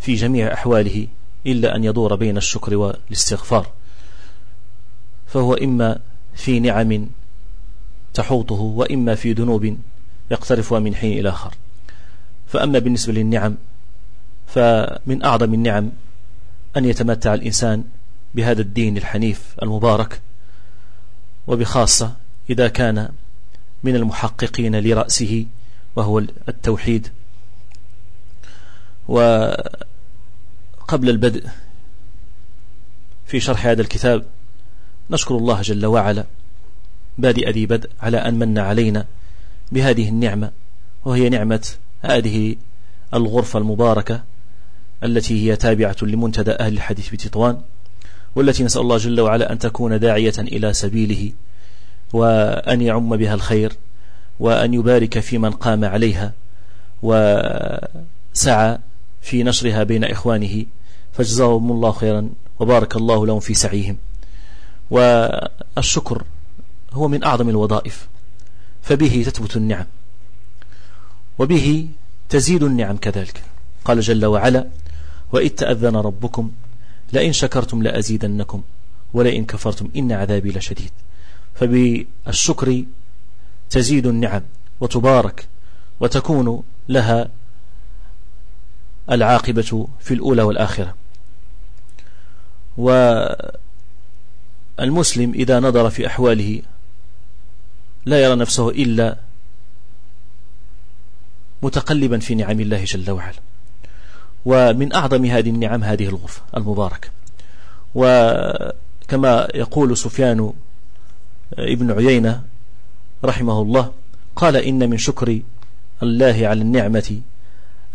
في جميع أحواله إلا أن يدور بين الشكر والاستغفار. فهو إما في نعم تحوطه وإما في ذنوب يقترفها من حين إلى آخر. فأما بالنسبة للنعم فمن أعظم النعم أن يتمتع الإنسان بهذا الدين الحنيف المبارك وبخاصة إذا كان من المحققين لرأسه وهو التوحيد. وقبل البدء في شرح هذا الكتاب نشكر الله جل وعلا بادئ ذي بدء على أن من علينا بهذه النعمة وهي نعمة هذه الغرفة المباركة التي هي تابعة لمنتدى أهل الحديث بتطوان والتي نسأل الله جل وعلا أن تكون داعية إلى سبيله وأن يعم بها الخير وأن يبارك في من قام عليها وسعى في نشرها بين إخوانه فجزاهم الله خيرا وبارك الله لهم في سعيهم. والشكر هو من أعظم الوظائف فبه تثبت النعم وبه تزيد النعم كذلك. قال جل وعلا وإذ تأذن ربكم لئن شكرتم لأزيدنكم ولئن كفرتم إن عذابي لشديد. فبالشكر تزيد النعم وتبارك وتكون لها العاقبة في الأولى والآخرة. والمسلم إذا نظر في أحواله لا يرى نفسه إلا متقلبا في نعم الله جل وعلا. ومن أعظم هذه النعم هذه الغرفة المباركة. وكما يقول سفيان ابن عيينة رحمه الله قال إن من شكر الله على النعمة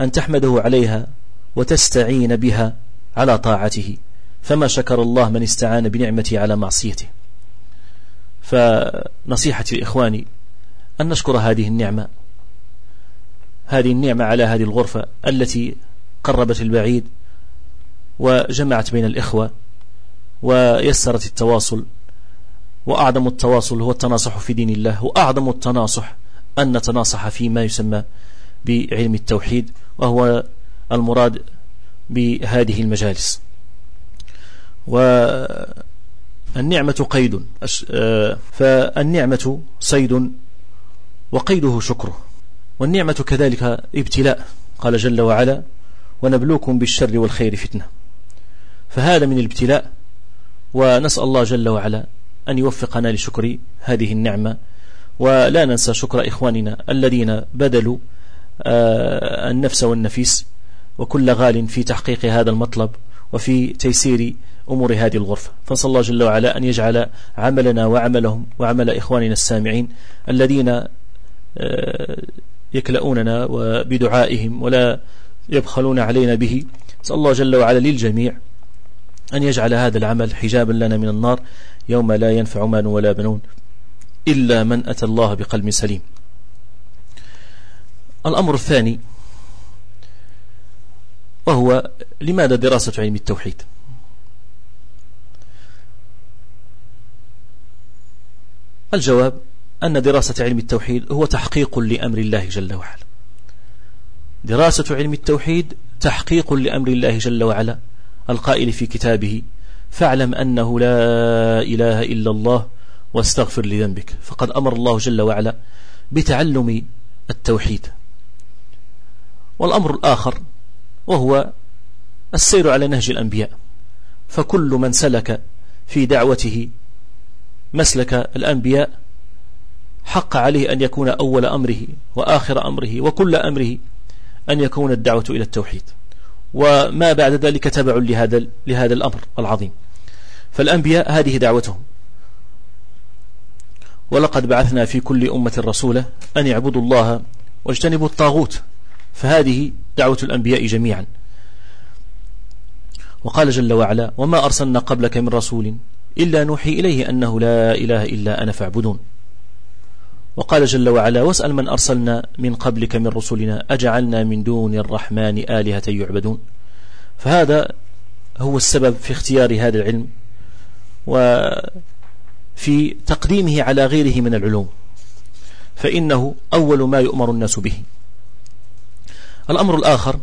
أن تحمده عليها وتستعين بها على طاعته. فما شكر الله من استعان بنعمته على معصيته. فنصيحتي لإخواني أن نشكر هذه النعمة هذه النعمة على هذه الغرفة التي قربت البعيد وجمعت بين الإخوة ويسرت التواصل. وأعظم التواصل هو التناصح في دين الله وأعظم التناصح أن نتناصح فيما يسمى بعلم التوحيد. وهو المراد بهذه المجالس. والنعمة قيد. فالنعمة صيد وقيده شكره. والنعمة كذلك ابتلاء قال جل وعلا ونبلوكم بالشر والخير فتنة. فهذا من الابتلاء ونسأل الله جل وعلا أن يوفقنا لشكر هذه النعمة. ولا ننسى شكر إخواننا الذين بدلوا آه، النفس والنفيس وكل غال في تحقيق هذا المطلب وفي تيسير أمور هذه الغرفة. فنسأل الله جل وعلا أن يجعل عملنا وعملهم وعمل إخواننا السامعين الذين آه، يكلؤوننا وبدعائهم ولا يبخلون علينا به. نسأل الله جل وعلا للجميع أن يجعل هذا العمل حجابا لنا من النار يوم لا ينفع مال ولا بنون إلا من أتى الله بقلب سليم. الأمر الثاني وهو لماذا دراسة علم التوحيد؟ الجواب أن دراسة علم التوحيد هو تحقيق لأمر الله جل وعلا. دراسة علم التوحيد تحقيق لأمر الله جل وعلا. القائل في كتابه فاعلم أنه لا إله إلا الله واستغفر لذنبك. فقد أمر الله جل وعلا بتعلم التوحيد. والأمر الآخر وهو السير على نهج الأنبياء. فكل من سلك في دعوته مسلك الأنبياء حق عليه أن يكون أول أمره وآخر أمره وكل أمره أن يكون الدعوة إلى التوحيد. وما بعد ذلك تبع لهذا, لهذا الأمر العظيم. فالأنبياء هذه دعوتهم. ولقد بعثنا في كل أمة رسولا أن يعبدوا الله واجتنبوا الطاغوت فهذه دعوة الأنبياء جميعا. وقال جل وعلا وما أرسلنا قبلك من رسول إلا نوحي إليه أنه لا إله إلا أنا فاعبدون. وقال جل وعلا واسأل من أرسلنا من قبلك من رسلنا أجعلنا من دون الرحمن آلهة يعبدون. فهذا هو السبب في اختيار هذا العلم وفي تقديمه على غيره من العلوم. فإنه أول ما يؤمر الناس به. الأمر الآخر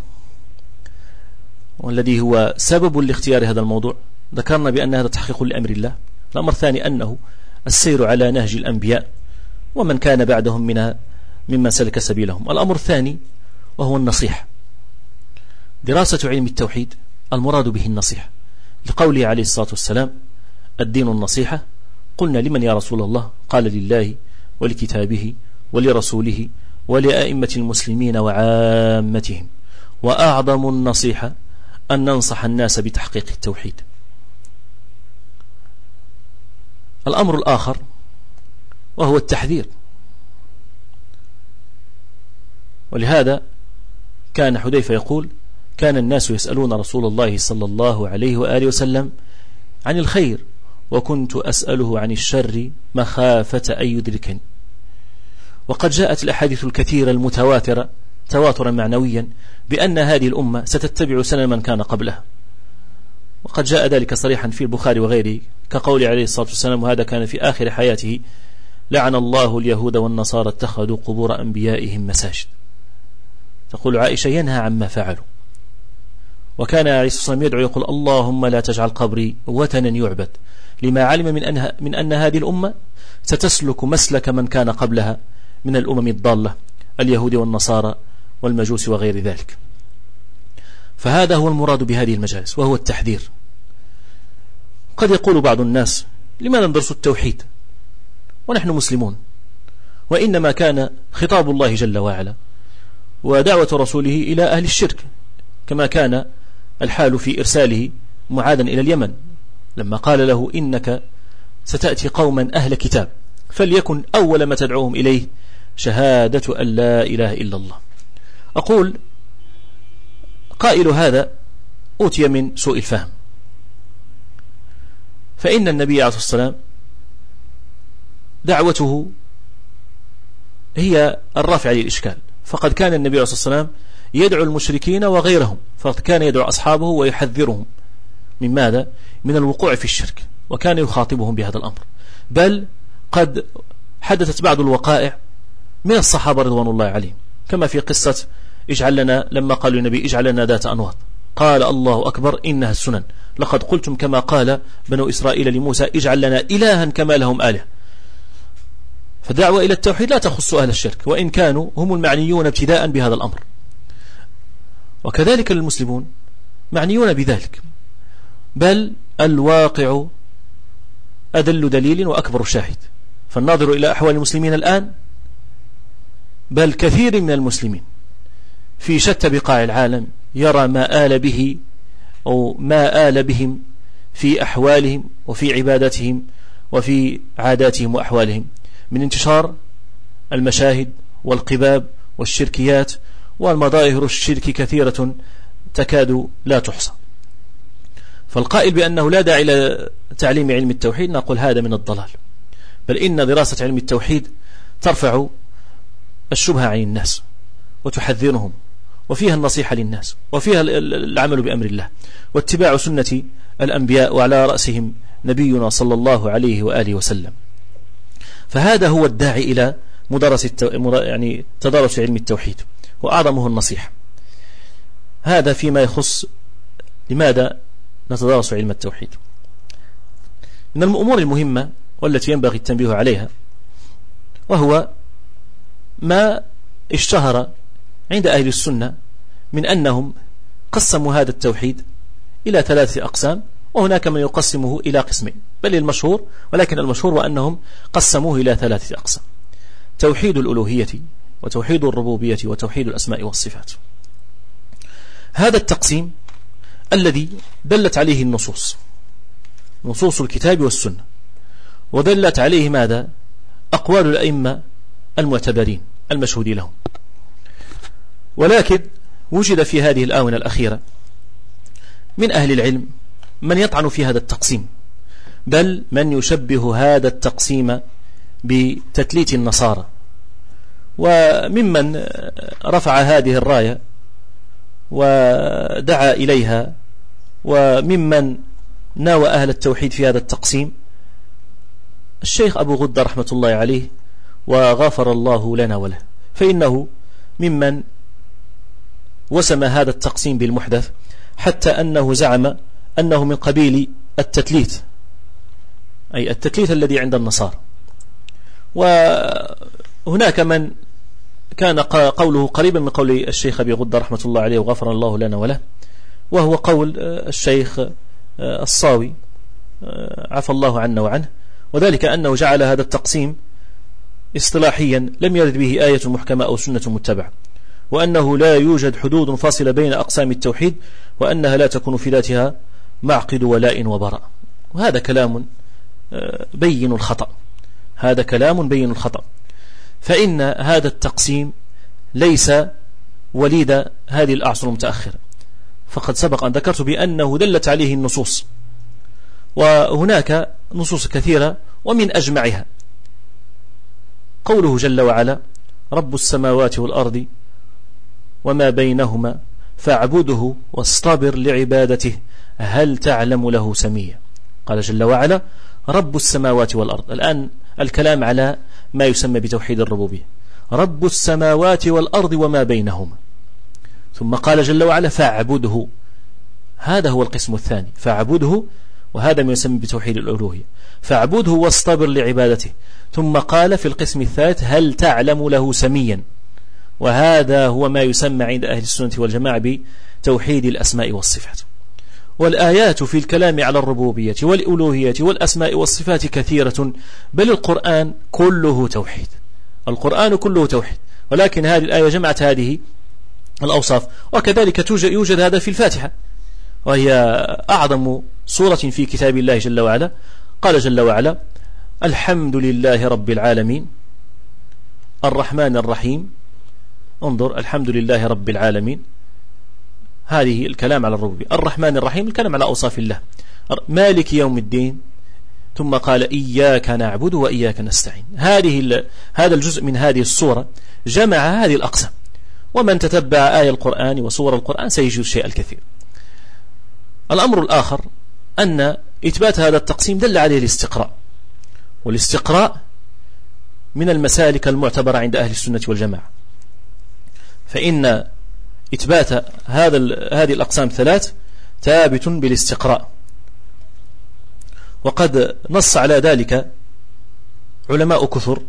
والذي هو سبب لاختيار هذا الموضوع ذكرنا بأن هذا تحقيق لأمر الله. الأمر الثاني أنه السير على نهج الأنبياء ومن كان بعدهم من ممن سلك سبيلهم. الأمر الثاني وهو النصيحة. دراسة علم التوحيد المراد به النصيحة. لقوله عليه الصلاة والسلام الدين النصيحة قلنا لمن يا رسول الله؟ قال لله ولكتابه ولرسوله ولأئمة المسلمين وعامتهم. وأعظم النصيحة أن ننصح الناس بتحقيق التوحيد. الأمر الآخر وهو التحذير. ولهذا كان حذيفة يقول كان الناس يسألون رسول الله صلى الله عليه وآله وسلم عن الخير وكنت أسأله عن الشر مخافة أن يدركني. وقد جاءت الأحاديث الكثيرة المتواترة تواترا معنويا بأن هذه الأمة ستتبع سنن من كان قبلها. وقد جاء ذلك صريحا في البخاري وغيره كقول عليه الصلاة والسلام وهذا كان في آخر حياته لعن الله اليهود والنصارى اتخذوا قبور أنبيائهم مساجد. تقول عائشة ينهى عما فعلوا. وكان عليه الصلاة والسلام يدعو يقول اللهم لا تجعل قبري وثنا يعبد لما علم من, أنها من أن هذه الأمة ستسلك مسلك من كان قبلها من الأمم الضالة اليهود والنصارى والمجوس وغير ذلك. فهذا هو المراد بهذه المجالس وهو التحذير. قد يقول بعض الناس لماذا ندرس التوحيد؟ ونحن مسلمون. وإنما كان خطاب الله جل وعلا ودعوة رسوله إلى أهل الشرك كما كان الحال في إرساله معادا إلى اليمن لما قال له إنك ستأتي قوما أهل كتاب فليكن أول ما تدعوهم إليه شهادة أن لا إله إلا الله. أقول قائل هذا أوتي من سوء الفهم. فإن النبي عليه الصلاة والسلام دعوته هي الرافع للإشكال. فقد كان النبي عليه الصلاة والسلام يدعو المشركين وغيرهم فكان يدعو أصحابه ويحذرهم من ماذا؟ من الوقوع في الشرك وكان يخاطبهم بهذا الأمر. بل قد حدثت بعض الوقائع من الصحابة رضوان الله عليهم. كما في قصة اجعل لنا لما قالوا النبي اجعل لنا ذات أنواط. قال الله أكبر إنها السنن. لقد قلتم كما قال بنو إسرائيل لموسى اجعل لنا إلها كما لهم آله فالدعوة إلى التوحيد لا تخص أهل الشرك وإن كانوا هم المعنيون ابتداء بهذا الأمر. وكذلك المسلمون معنيون بذلك. بل الواقع أدل دليل وأكبر شاهد. فالناظر إلى أحوال المسلمين الآن بل كثير من المسلمين في شتى بقاع العالم يرى ما آل به أو ما آل بهم في أحوالهم وفي عباداتهم وفي عاداتهم وأحوالهم من انتشار المشاهد والقباب والشركيات والمظاهر الشرك كثيرة تكاد لا تحصى. فالقائل بأنه لا داعي إلى تعليم علم التوحيد نقول هذا من الضلال. بل إن دراسة علم التوحيد ترفع الشبهة عن الناس وتحذرهم وفيها النصيحة للناس وفيها العمل بأمر الله واتباع سنة الأنبياء وعلى رأسهم نبينا صلى الله عليه وآله وسلم. فهذا هو الداعي إلى مدرس التو... يعني تدارس علم التوحيد وأعظمه النصيحة. هذا فيما يخص لماذا نتدارس علم التوحيد. من الأمور المهمة والتي ينبغي التنبيه عليها وهو ما اشتهر عند أهل السنة من أنهم قسموا هذا التوحيد إلى ثلاثة أقسام وهناك من يقسمه إلى قسمين بل المشهور ولكن المشهور وأنهم قسموه إلى ثلاثة أقسام توحيد الألوهية وتوحيد الربوبية وتوحيد الأسماء والصفات. هذا التقسيم الذي دلت عليه النصوص نصوص الكتاب والسنة ودلت عليه ماذا؟ أقوال الأئمة المعتبرين. المشهود لهم ولكن وجد في هذه الآونة الأخيرة من أهل العلم من يطعن في هذا التقسيم بل من يشبه هذا التقسيم بتتليت النصارى. وممن رفع هذه الراية ودعا إليها وممن ناوى أهل التوحيد في هذا التقسيم الشيخ أبو غدة رحمة الله عليه وغفر الله لنا وله. فإنه ممن وسم هذا التقسيم بالمحدث حتى أنه زعم أنه من قبيل التتليت أي التتليت الذي عند النصارى. وهناك من كان قوله قريبا من قول الشيخ أبي غدة رحمة الله عليه وغفر الله لنا وله وهو قول الشيخ الصاوي عفى الله عنا وعنه. وذلك أنه جعل هذا التقسيم اصطلاحيا لم يرد به آية محكمة أو سنة متبعة وأنه لا يوجد حدود فاصلة بين أقسام التوحيد وأنها لا تكون في ذاتها معقد ولاء وبراء. وهذا كلام آه، بين الخطأ. هذا كلام بين الخطأ. فإن هذا التقسيم ليس وليد هذه الأعصر المتأخرة. فقد سبق أن ذكرت بأنه دلت عليه النصوص وهناك نصوص كثيرة ومن أجمعها. قوله جل وعلا رب السماوات والأرض وما بينهما فاعبده واصطبر لعبادته هل تعلم له سميا قال جل وعلا رب السماوات والأرض. الآن الكلام على ما يسمى بتوحيد الربوبية. رب السماوات والأرض وما بينهما. ثم قال جل وعلا فاعبده. هذا هو القسم الثاني. فاعبده وهذا ما يسمى بتوحيد الألوهية. فاعبده واصطبر لعبادته. ثم قال في القسم الثالث هل تعلم له سميا؟ وهذا هو ما يسمى عند أهل السنة والجماعة بتوحيد الأسماء والصفات. والآيات في الكلام على الربوبية والألوهية والأسماء والصفات كثيرة بل القرآن كله توحيد. القرآن كله توحيد. ولكن هذه الآية جمعت هذه الأوصاف. وكذلك يوجد هذا في الفاتحة. وهي أعظم سورة في كتاب الله جل وعلا. قال جل وعلا الحمد لله رب العالمين. الرحمن الرحيم. انظر الحمد لله رب العالمين. هذه الكلام على الربوبية. الرحمن الرحيم الكلام على أوصاف الله. مالك يوم الدين. ثم قال إياك نعبد وإياك نستعين. هذه هذا الجزء من هذه الصورة جمع هذه الأقسام. ومن تتبع آية القرآن وصور القرآن سيجد الشيء الكثير. الأمر الآخر أن إثبات هذا التقسيم دل عليه الاستقراء. والاستقراء من المسالك المعتبرة عند أهل السنة والجماعة. فإن إثبات هذا هذه الأقسام الثلاث ثابت بالاستقراء. وقد نص على ذلك علماء كثر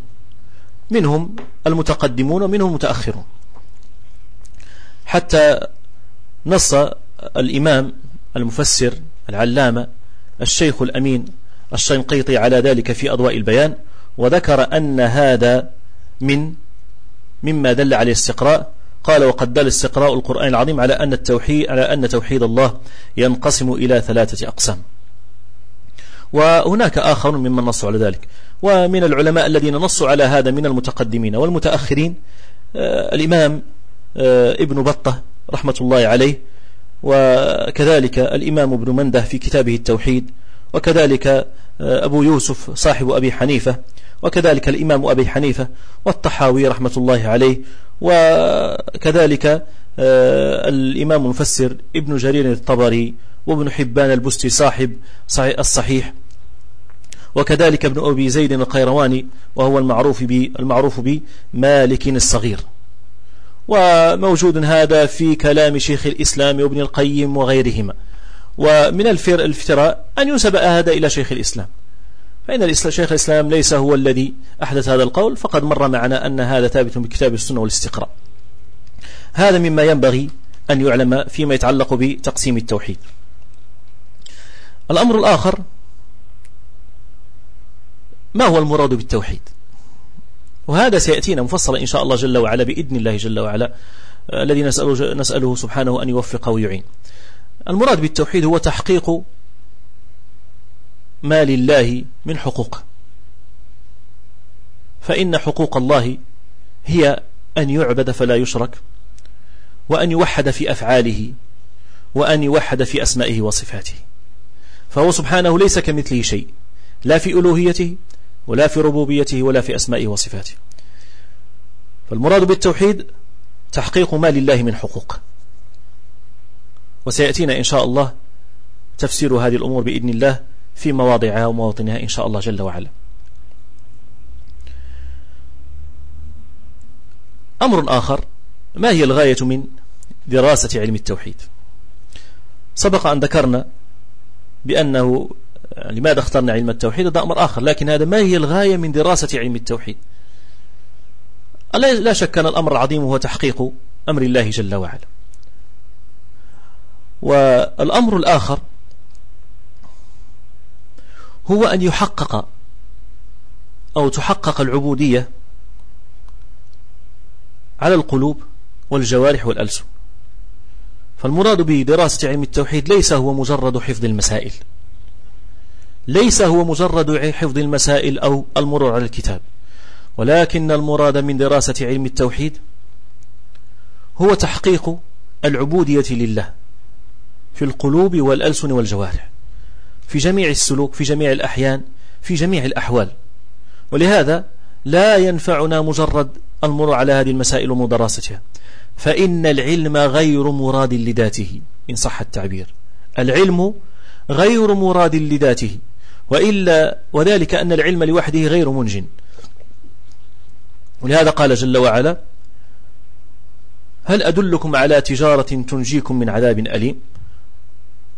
منهم المتقدمون ومنهم المتأخرون. حتى نص الإمام المفسر العلامة الشيخ الأمين الشنقيطي على ذلك في أضواء البيان وذكر أن هذا من مما دل عليه استقراء قال وقد دل استقراء القرآن العظيم على أن التوحيد على أن توحيد الله ينقسم إلى ثلاثة أقسام. وهناك آخر ممن نصوا على ذلك. ومن العلماء الذين نصوا على هذا من المتقدمين والمتأخرين آه، الإمام آه، ابن بطة رحمة الله عليه وكذلك الإمام ابن مندة في كتابه التوحيد وكذلك آه، أبو يوسف صاحب أبي حنيفة وكذلك الإمام أبي حنيفة والطحاوي رحمة الله عليه وكذلك آه، الإمام المفسر ابن جرير الطبري وابن حبان البستي صاحب الصحيح وكذلك ابن أبي زيد القيرواني وهو المعروف المعروف بمالك الصغير. وموجود هذا في كلام شيخ الإسلام وابن القيم وغيرهما. ومن الافتراء أن ينسب هذا إلى شيخ الإسلام. فإن شيخ الإسلام ليس هو الذي أحدث هذا القول فقد مر معنا أن هذا ثابت بكتاب السنة والاستقراء. هذا مما ينبغي أن يعلم فيما يتعلق بتقسيم التوحيد. الأمر الآخر ما هو المراد بالتوحيد؟ وهذا سيأتينا مفصلا إن شاء الله جل وعلا بإذن الله جل وعلا الذي نسأله, نسأله سبحانه أن يوفق ويعين. المراد بالتوحيد هو تحقيق ما لله من حقوق. فإن حقوق الله هي أن يعبد فلا يشرك وأن يوحد في أفعاله وأن يوحد في أسمائه وصفاته. فهو سبحانه ليس كمثله شيء لا في ألوهيته ولا في ربوبيته ولا في أسمائه وصفاته. فالمراد بالتوحيد تحقيق ما لله من حقوق. وسيأتينا إن شاء الله تفسير هذه الأمور بإذن الله في مواضعها ومواطنها إن شاء الله جل وعلا. أمر آخر ما هي الغاية من دراسة علم التوحيد؟ سبق أن ذكرنا بأنه لماذا اخترنا علم التوحيد؟ هذا أمر آخر لكن هذا ما هي الغاية من دراسة علم التوحيد؟ لا شك أن الأمر العظيم هو تحقيق أمر الله جل وعلا. والأمر الآخر هو أن يحقق أو تحقق العبودية على القلوب والجوارح والألسن. فالمراد بدراسة علم التوحيد ليس هو مجرد حفظ المسائل ليس هو مجرد حفظ المسائل أو المرور على الكتاب ولكن المراد من دراسة علم التوحيد هو تحقيق العبودية لله. في القلوب والألسن والجوارح في جميع السلوك في جميع الأحيان في جميع الأحوال. ولهذا لا ينفعنا مجرد المرور على هذه المسائل ومدراستها. فإن العلم غير مراد لذاته إن صح التعبير. العلم غير مراد لذاته وإلا وذلك أن العلم لوحده غير منج ولهذا قال جل وعلا هل أدلكم على تجارة تنجيكم من عذاب أليم؟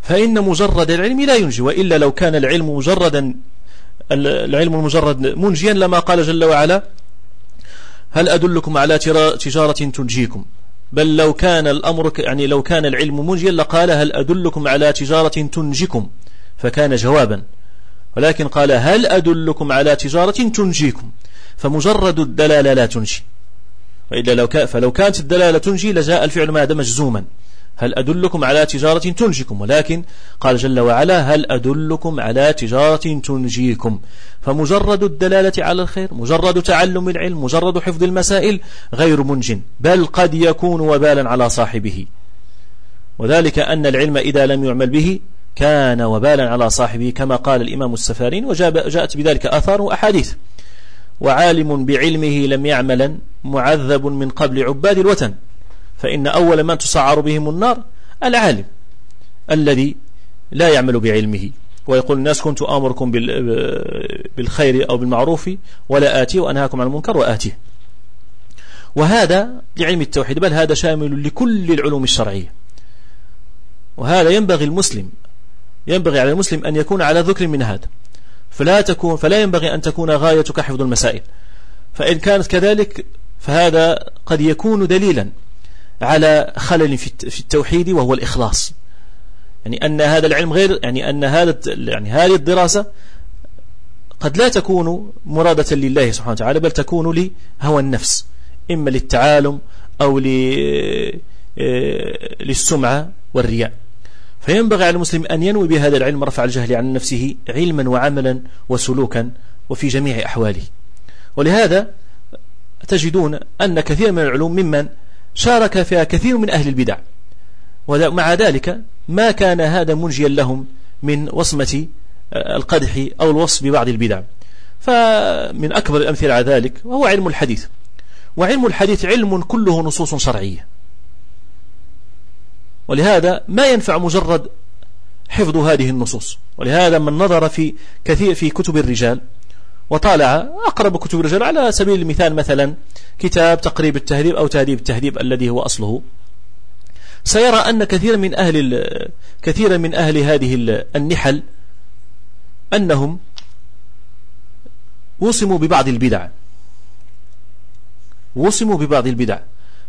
فإن مجرد العلم لا ينجي وإلا لو كان العلم مجردا العلم المجرد منجيا لما قال جل وعلا هل أدلكم على تجارة تنجيكم؟ بل لو كان الأمر يعني لو كان العلم منجيا لقال هل أدلكم على تجارة تنجيكم؟ فكان جوابا. ولكن قال هل أدلكم على تجارة تنجيكم؟ فمجرد الدلالة لا تنجي. وإلا لو كان فلو كانت الدلالة تنجي لجاء الفعل ماذا مجزوما. هل أدلكم على تجارة تنجيكم؟ ولكن قال جل وعلا هل أدلكم على تجارة تنجيكم؟ فمجرد الدلالة على الخير مجرد تعلم العلم مجرد حفظ المسائل غير منج بل قد يكون وبالا على صاحبه. وذلك أن العلم إذا لم يعمل به كان وبالا على صاحبه كما قال الإمام السفارين وجاءت بذلك أثار وأحاديث. وعالم بعلمه لم يعملا معذب من قبل عباد الوتن فإن أول من تسعر بهم النار العالم الذي لا يعمل بعلمه. ويقول الناس كنت آمركم بالخير أو بالمعروف ولا آتي وأنهاكم عن المنكر وآتيه. وهذا لعلم التوحيد بل هذا شامل لكل العلوم الشرعية. وهذا ينبغي المسلم ينبغي على المسلم أن يكون على ذكر من هذا. فلا تكون فلا ينبغي أن تكون غايتك حفظ المسائل. فإن كانت كذلك فهذا قد يكون دليلا. على خلل في التوحيد وهو الإخلاص. يعني أن هذا العلم غير يعني أن هذا يعني هذه الدراسة قد لا تكون مرادة لله سبحانه وتعالى بل تكون لهوى النفس إما للتعالم أو آه، للسمعة والرياء. فينبغي على المسلم أن ينوي بهذا العلم رفع الجهل عن نفسه علما وعملا وسلوكا وفي جميع أحواله. ولهذا تجدون أن كثير من العلوم ممن شارك فيها كثير من أهل البدع. ومع ذلك ما كان هذا منجيا لهم من وصمة آه، القدح أو الوصف ببعض البدع. فمن أكبر الأمثلة على ذلك وهو علم الحديث. وعلم الحديث علم كله نصوص شرعية. ولهذا ما ينفع مجرد حفظ هذه النصوص. ولهذا من نظر في كثير في كتب الرجال وطالع أقرب كتب الرجال على سبيل المثال مثلا كتاب تقريب التهذيب أو تهذيب التهذيب الذي هو أصله. سيرى أن كثير من أهل كثير من أهل هذه النحل أنهم وصموا ببعض البدع. وصموا ببعض البدع.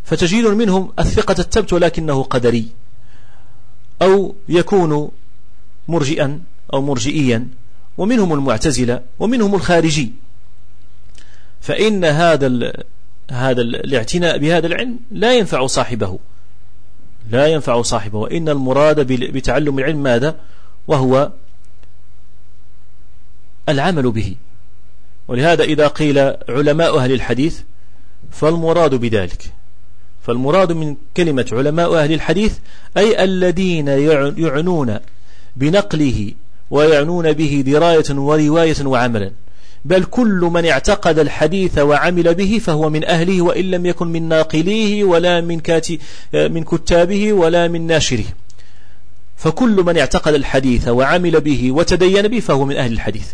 فتجد منهم الثقة التبت ولكنه قدري. أو يكون مرجئا أو مرجئيا. ومنهم المعتزلة ومنهم الخارجي. فإن هذا هذا الاعتناء بهذا العلم لا ينفع صاحبه. لا ينفع صاحبه. وإن المراد بتعلم العلم ماذا؟ وهو العمل به. ولهذا إذا قيل علماء أهل الحديث فالمراد بذلك. فالمراد من كلمة علماء أهل الحديث أي الذين يعنون بنقله ويعنون به دراية ورواية وعملا بل كل من اعتقد الحديث وعمل به فهو من أهله وإن لم يكن من ناقليه ولا من, كاتي من كتابه ولا من ناشره. فكل من اعتقد الحديث وعمل به وتدين به فهو من أهل الحديث.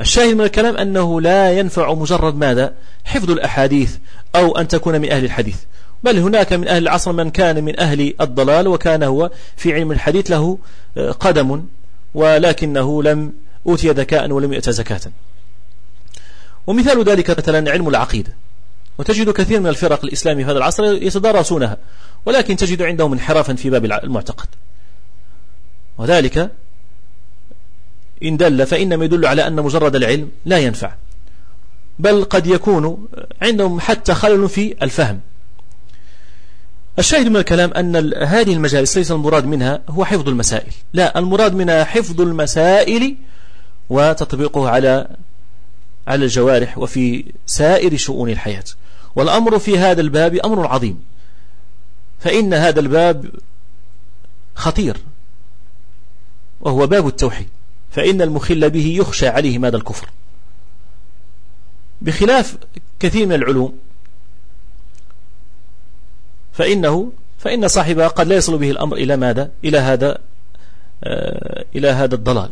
الشاهد من الكلام أنه لا ينفع مجرد ماذا؟ حفظ الأحاديث أو أن تكون من أهل الحديث. بل هناك من أهل العصر من كان من أهل الضلال وكان هو في علم الحديث له قدم ولكنه لم أوتي ذكاء ولم يؤت زكاة. ومثال ذلك مثلا علم العقيدة. وتجد كثير من الفرق الإسلامية في هذا العصر يتدارسونها ولكن تجد عندهم انحرافا في باب المعتقد. وذلك إن دل فإنما يدل على أن مجرد العلم لا ينفع. بل قد يكون عندهم حتى خلل في الفهم. الشاهد من الكلام أن هذه المجالس ليس المراد منها هو حفظ المسائل. لا المراد منها حفظ المسائل وتطبيقه على على الجوارح وفي سائر شؤون الحياة. والأمر في هذا الباب أمر عظيم. فإن هذا الباب خطير وهو باب التوحيد. فإن المخل به يخشى عليه ماذا الكفر. بخلاف كثير من العلوم فإنه فإن صاحبها قد لا يصل به الأمر إلى ماذا؟ إلى هذا آه، إلى هذا الضلال.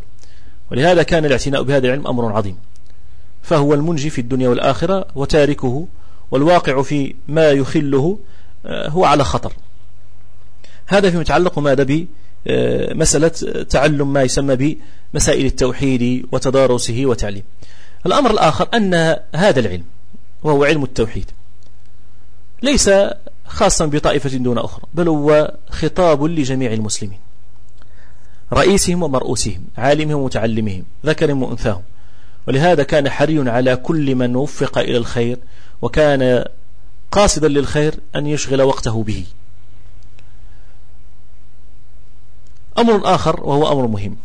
ولهذا كان الاعتناء بهذا العلم أمر عظيم. فهو المنجي في الدنيا والآخرة وتاركه والواقع في ما يخله آه، هو على خطر. هذا فيما يتعلق ماذا بمسألة آه، تعلم ما يسمى بمسائل التوحيد وتدارسه وتعليم. الأمر الآخر أن هذا العلم وهو علم التوحيد ليس خاصا بطائفة دون أخرى بل هو خطاب لجميع المسلمين. رئيسهم ومرؤوسهم عالمهم ومتعلمهم ذكرهم وأنثاهم. ولهذا كان حري على كل من وفق إلى الخير وكان قاصدا للخير أن يشغل وقته به. أمر آخر وهو أمر مهم.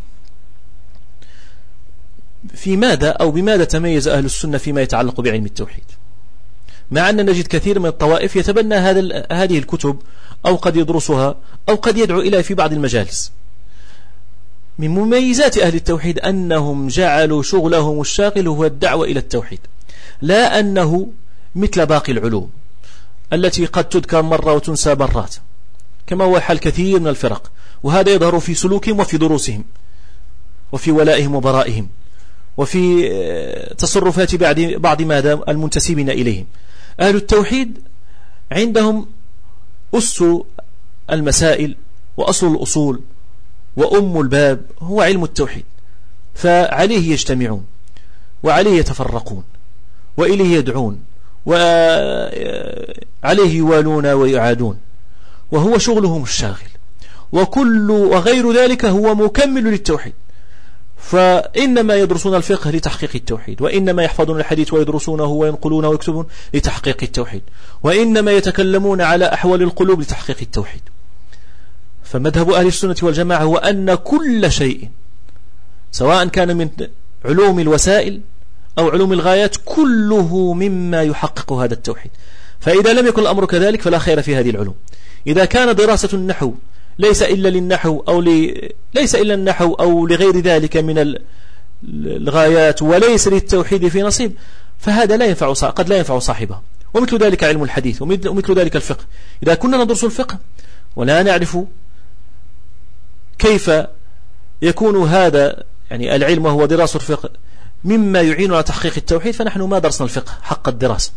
في ماذا أو بماذا تميز أهل السنة فيما يتعلق بعلم التوحيد؟ مع أن نجد كثير من الطوائف يتبنى هذا هذه الكتب أو قد يدرسها أو قد يدعو إليها في بعض المجالس. من مميزات أهل التوحيد أنهم جعلوا شغلهم الشاغل هو الدعوة إلى التوحيد. لا أنه مثل باقي العلوم التي قد تذكر مرة وتنسى مرات. كما هو حال كثير من الفرق. وهذا يظهر في سلوكهم وفي دروسهم وفي ولائهم وبرائهم وفي آه، تصرفات بعض بعض ماذا المنتسبين إليهم. أهل التوحيد عندهم أس المسائل وأصل الأصول وأم الباب هو علم التوحيد فعليه يجتمعون وعليه يتفرقون وإليه يدعون وعليه يوالون ويعادون وهو شغلهم الشاغل. وكل وغير ذلك هو مكمل للتوحيد. فإنما يدرسون الفقه لتحقيق التوحيد وإنما يحفظون الحديث ويدرسونه وينقلونه ويكتبون لتحقيق التوحيد وإنما يتكلمون على أحوال القلوب لتحقيق التوحيد. فمذهب أهل السنة والجماعة هو أن كل شيء سواء كان من علوم الوسائل أو علوم الغايات كله مما يحقق هذا التوحيد. فإذا لم يكن الأمر كذلك فلا خير في هذه العلوم. إذا كان دراسة النحو ليس إلا للنحو أو ل... ليس إلا النحو أو لغير ذلك من الغايات وليس للتوحيد في نصيب. فهذا لا ينفع قد لا ينفع صاحبه. ومثل ذلك علم الحديث ومثل ذلك الفقه. إذا كنا ندرس الفقه ولا نعرف كيف يكون هذا يعني العلم وهو دراسة الفقه مما يعين على تحقيق التوحيد فنحن ما درسنا الفقه حق الدراسة.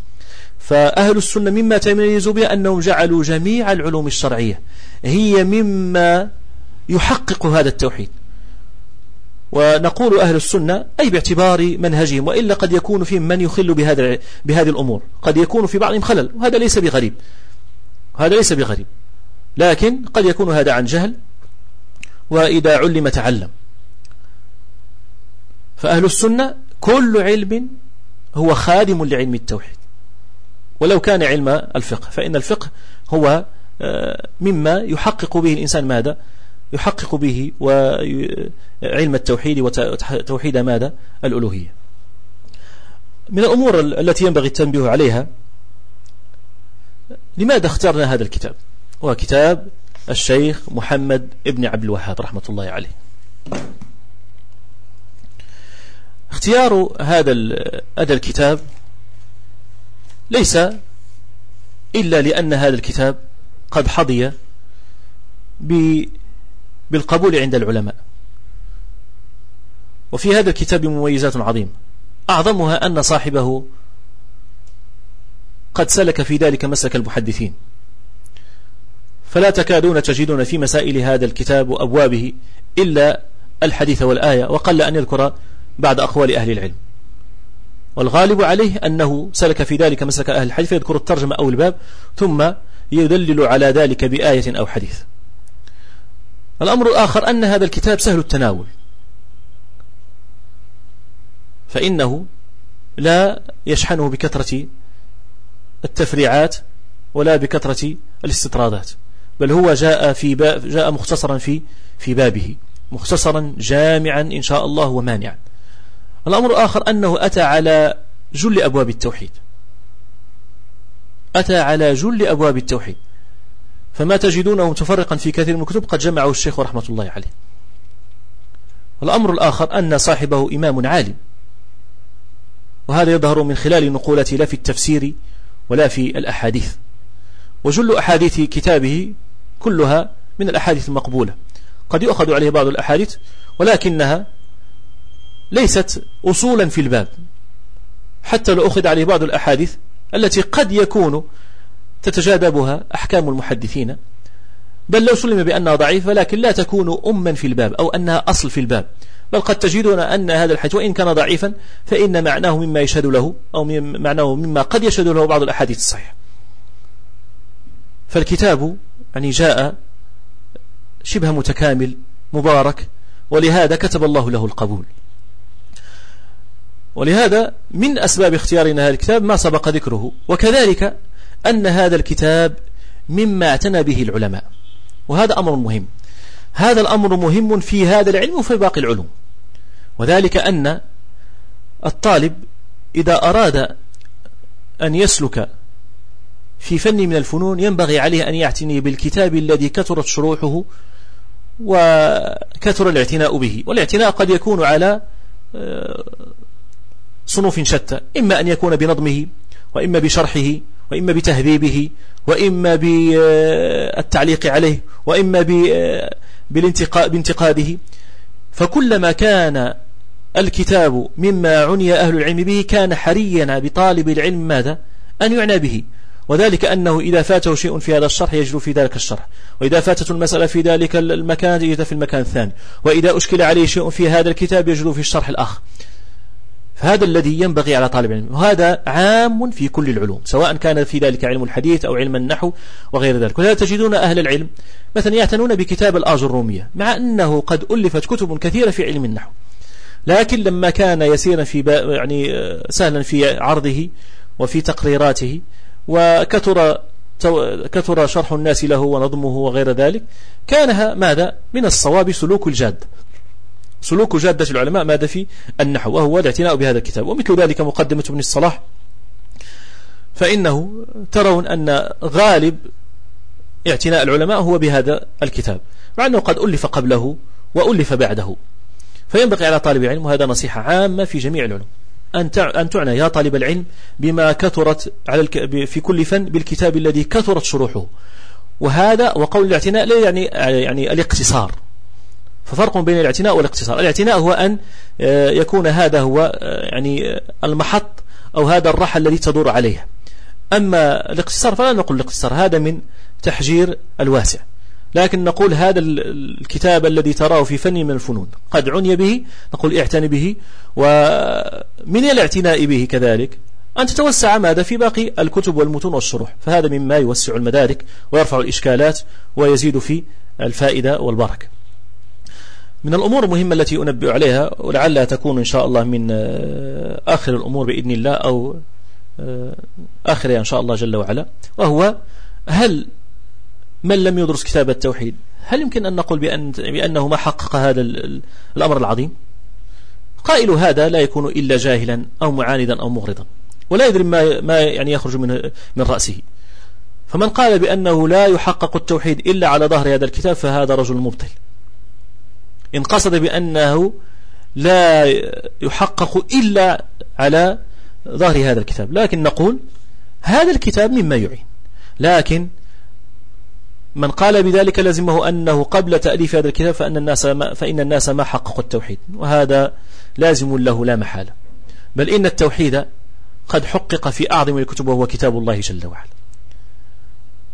فأهل السنة مما تميز به أنهم جعلوا جميع العلوم الشرعية. هي مما يحقق هذا التوحيد. ونقول أهل السنة أي باعتبار منهجهم وإلا قد يكون فيهم من يخل بهذا بهذه الأمور. قد يكون في بعضهم خلل. وهذا ليس بغريب. هذا ليس بغريب. لكن قد يكون هذا عن جهل وإذا علم تعلم. فأهل السنة كل علم هو خادم لعلم التوحيد. ولو كان علم الفقه فإن الفقه هو آه، مما يحقق به الإنسان ماذا؟ يحقق به علم التوحيد وتوحيد ماذا؟ الألوهية. من الأمور التي ينبغي التنبيه عليها لماذا اخترنا هذا الكتاب؟ هو كتاب الشيخ محمد ابن عبد الوهاب رحمة الله عليه. اختيار هذا هذا الكتاب ليس إلا لأن هذا الكتاب قد حظي بالقبول عند العلماء. وفي هذا الكتاب مميزات عظيمة أعظمها أن صاحبه قد سلك في ذلك مسلك المحدثين. فلا تكادون تجدون في مسائل هذا الكتاب وأبوابه إلا الحديث والآية وقل أن يذكر بعد أقوال أهل العلم. والغالب عليه أنه سلك في ذلك مسلك أهل الحديث فيذكر الترجمة أو الباب ثم يدلل على ذلك بآية أو حديث. الأمر الآخر أن هذا الكتاب سهل التناول. فإنه لا يشحنه بكثرة التفريعات ولا بكثرة الاستطرادات بل هو جاء في باب جاء مختصرا في في بابه مختصرا جامعا إن شاء الله ومانعا. الأمر الآخر أنه أتى على جل أبواب التوحيد. أتى على جل أبواب التوحيد. فما تجدونه متفرقا في كثير من الكتب قد جمعه الشيخ رحمة الله عليه. الأمر الآخر أن صاحبه إمام عالم. وهذا يظهر من خلال نقولته لا في التفسير ولا في الأحاديث. وجل أحاديث كتابه كلها من الأحاديث المقبولة. قد يؤخذ عليه بعض الأحاديث ولكنها ليست أصولا في الباب حتى لو أخذ عليه بعض الأحاديث التي قد يكون تتجاذبها أحكام المحدثين. بل لو سلم بأنها ضعيفة لكن لا تكون أما في الباب أو أنها أصل في الباب. بل قد تجدون أن هذا الحديث وإن كان ضعيفا فإن معناه مما يشهد له أو معناه مما قد يشهد له بعض الأحاديث الصحيحة. فالكتاب يعني جاء شبه متكامل مبارك ولهذا كتب الله له القبول. ولهذا من أسباب اختيارنا هذا الكتاب ما سبق ذكره وكذلك أن هذا الكتاب مما اعتنى به العلماء وهذا أمر مهم. هذا الأمر مهم في هذا العلم وفي باقي العلوم. وذلك أن الطالب إذا أراد أن يسلك في فن من الفنون ينبغي عليه أن يعتني بالكتاب الذي كثرت شروحه وكثر الاعتناء به. والاعتناء قد يكون على آه، صنوف شتى. إما أن يكون بنظمه وإما بشرحه وإما بتهذيبه وإما بالتعليق عليه وإما بانتقاده. فكلما كان الكتاب مما عني أهل العلم به كان حريا بطالب العلم ماذا؟ أن يعنى به. وذلك أنه إذا فاته شيء في هذا الشرح يجد في ذلك الشرح. وإذا فاتته المسألة في ذلك المكان يجد في المكان الثاني. وإذا أشكل عليه شيء في هذا الكتاب يجد في الشرح الآخر. فهذا الذي ينبغي على طالب العلم. وهذا عام في كل العلوم سواء كان في ذلك علم الحديث أو علم النحو وغير ذلك. ولهذا تجدون أهل العلم مثلا يعتنون بكتاب الآج الرومية مع أنه قد ألفت كتب كثيرة في علم النحو. لكن لما كان يسيرا في يعني آه، سهلا في عرضه وفي تقريراته وكثر كثر شرح الناس له ونظمه وغير ذلك كانها ماذا؟ من الصواب سلوك الجاد. سلوك جادة العلماء ماذا في النحو وهو الاعتناء بهذا الكتاب. ومثل ذلك مقدمة ابن الصلاح. فإنه ترون أن غالب اعتناء العلماء هو بهذا الكتاب مع أنه قد ألف قبله وألف بعده. فينبغي على طالب العلم وهذا نصيحة عامة في جميع العلوم أن تعنى يا طالب العلم بما كثرت على في كل فن بالكتاب الذي كثرت شروحه. وهذا وقول الاعتناء لا يعني يعني الاقتصار. ففرق بين الاعتناء والاقتصار. الاعتناء هو أن آه، يكون هذا هو آه، يعني المحط أو هذا الرحل الذي تدور عليه أما الاقتصار فلا نقول الاقتصار هذا من تحجير الواسع. لكن نقول هذا الكتاب الذي تراه في فن من الفنون قد عني به نقول اعتني به ومن الاعتناء به كذلك أن تتوسع ماذا؟ في باقي الكتب والمتون والشروح. فهذا مما يوسع المدارك ويرفع الإشكالات ويزيد في الفائدة والبركة. من الأمور المهمة التي أنبئ عليها ولعلها تكون إن شاء الله من آه، آخر الأمور بإذن الله أو آه، آخرها إن شاء الله جل وعلا وهو هل من لم يدرس كتاب التوحيد هل يمكن أن نقول بأن بأنه ما حقق هذا الأمر العظيم؟ قائل هذا لا يكون إلا جاهلا أو معاندا أو مغرضا ولا يدري ما, ما يعني يخرج من, من رأسه. فمن قال بأنه لا يحقق التوحيد إلا على ظهر هذا الكتاب فهذا رجل مبطل. إن قصد بأنه لا يحقق إلا على ظهر هذا الكتاب. لكن نقول هذا الكتاب مما يعين. لكن من قال بذلك لزمه أنه قبل تأليف هذا الكتاب فأن الناس ما فإن الناس ما حققوا التوحيد. وهذا لازم له لا محالة. بل إن التوحيد قد حقق في أعظم الكتب وهو كتاب الله جل وعلا.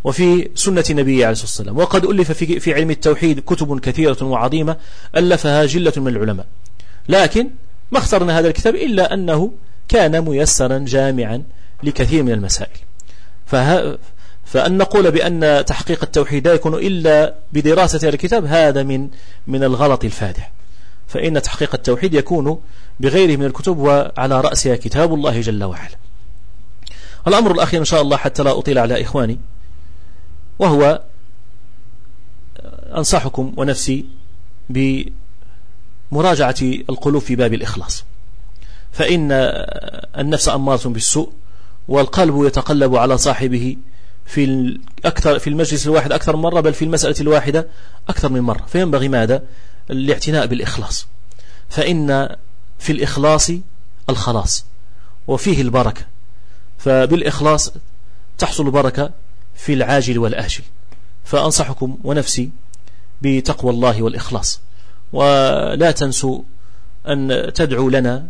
وفي سنة نبيه عليه الصلاة والسلام. وقد ألف في, في علم التوحيد كتب كثيرة وعظيمة ألفها جلة من العلماء. لكن ما اخترنا هذا الكتاب إلا أنه كان ميسرا جامعا لكثير من المسائل. فه... فأن نقول بأن تحقيق التوحيد لا يكون إلا بدراسة هذا الكتاب هذا من من الغلط الفادح. فإن تحقيق التوحيد يكون بغيره من الكتب وعلى رأسها كتاب الله جل وعلا. الأمر الأخير إن شاء الله حتى لا أطيل على إخواني وهو أنصحكم ونفسي بمراجعة القلوب في باب الإخلاص. فإن النفس أمارة بالسوء والقلب يتقلب على صاحبه في أكثر في المجلس الواحد أكثر من مرة بل في المسألة الواحدة أكثر من مرة. فينبغي ماذا؟ الاعتناء بالإخلاص. فإن في الإخلاص الخلاص وفيه البركة. فبالإخلاص تحصل بركة في العاجل والآجل. فأنصحكم ونفسي بتقوى الله والإخلاص. ولا تنسوا أن تدعوا لنا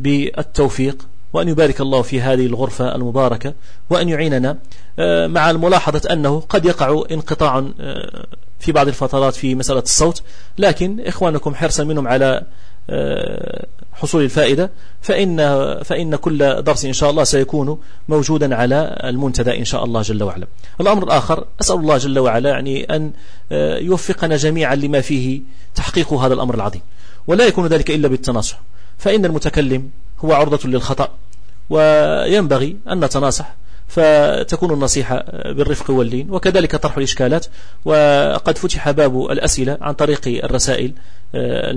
بالتوفيق وأن يبارك الله في هذه الغرفة المباركة وأن يعيننا آه، مع الملاحظة أنه قد يقع انقطاع آه، في بعض الفترات في مسألة الصوت. لكن إخوانكم حرصا منهم على آه، حصول الفائدة فإن, فإن كل درس إن شاء الله سيكون موجودا على المنتدى إن شاء الله جل وعلا. الأمر الآخر أسأل الله جل وعلا يعني أن يوفقنا جميعا لما فيه تحقيق هذا الأمر العظيم. ولا يكون ذلك إلا بالتناصح. فإن المتكلم هو عرضة للخطأ وينبغي أن نتناصح فتكون النصيحة بالرفق واللين. وكذلك طرح الإشكالات وقد فتح باب الأسئلة عن طريق الرسائل آه،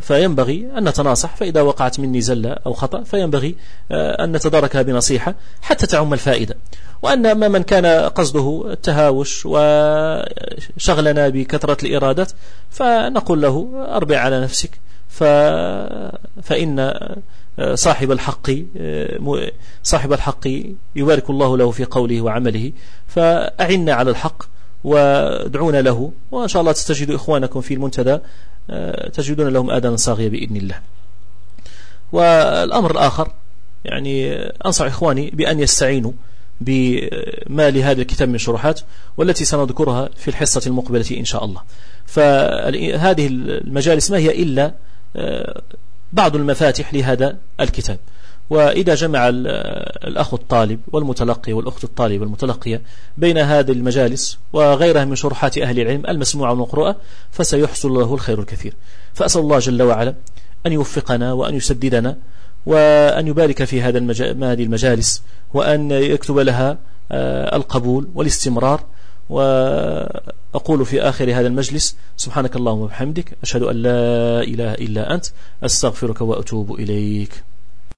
فينبغي أن نتناصح فإذا وقعت مني زلة أو خطأ فينبغي آه، أن نتداركها بنصيحة حتى تعم الفائدة. وأن أما من كان قصده التهاوش وشغلنا بكثرة الإرادات فنقول له أربع على نفسك فإن صاحب الحق صاحب الحق يبارك الله له في قوله وعمله فأعنا على الحق وادعونا له وإن شاء الله تستجدوا إخوانكم في المنتدى تجدون لهم آذانا صاغية بإذن الله. والأمر الآخر يعني أنصح إخواني بأن يستعينوا بما لهذا الكتاب من شروحات والتي سنذكرها في الحصة المقبلة إن شاء الله. فهذه المجالس ما هي إلا بعض المفاتح لهذا الكتاب. وإذا جمع الأخ الطالب والمتلقي والأخت الطالب والمتلقية بين هذه المجالس وغيرها من شروحات أهل العلم المسموعة والمقروءة فسيحصل له الخير الكثير. فأسأل الله جل وعلا أن يوفقنا وأن يسددنا وأن يبارك في هذا هذه المجالس وأن يكتب لها آه، القبول والاستمرار. وأقول في آخر هذا المجلس سبحانك اللهم وبحمدك أشهد أن لا إله إلا أنت أستغفرك وأتوب إليك.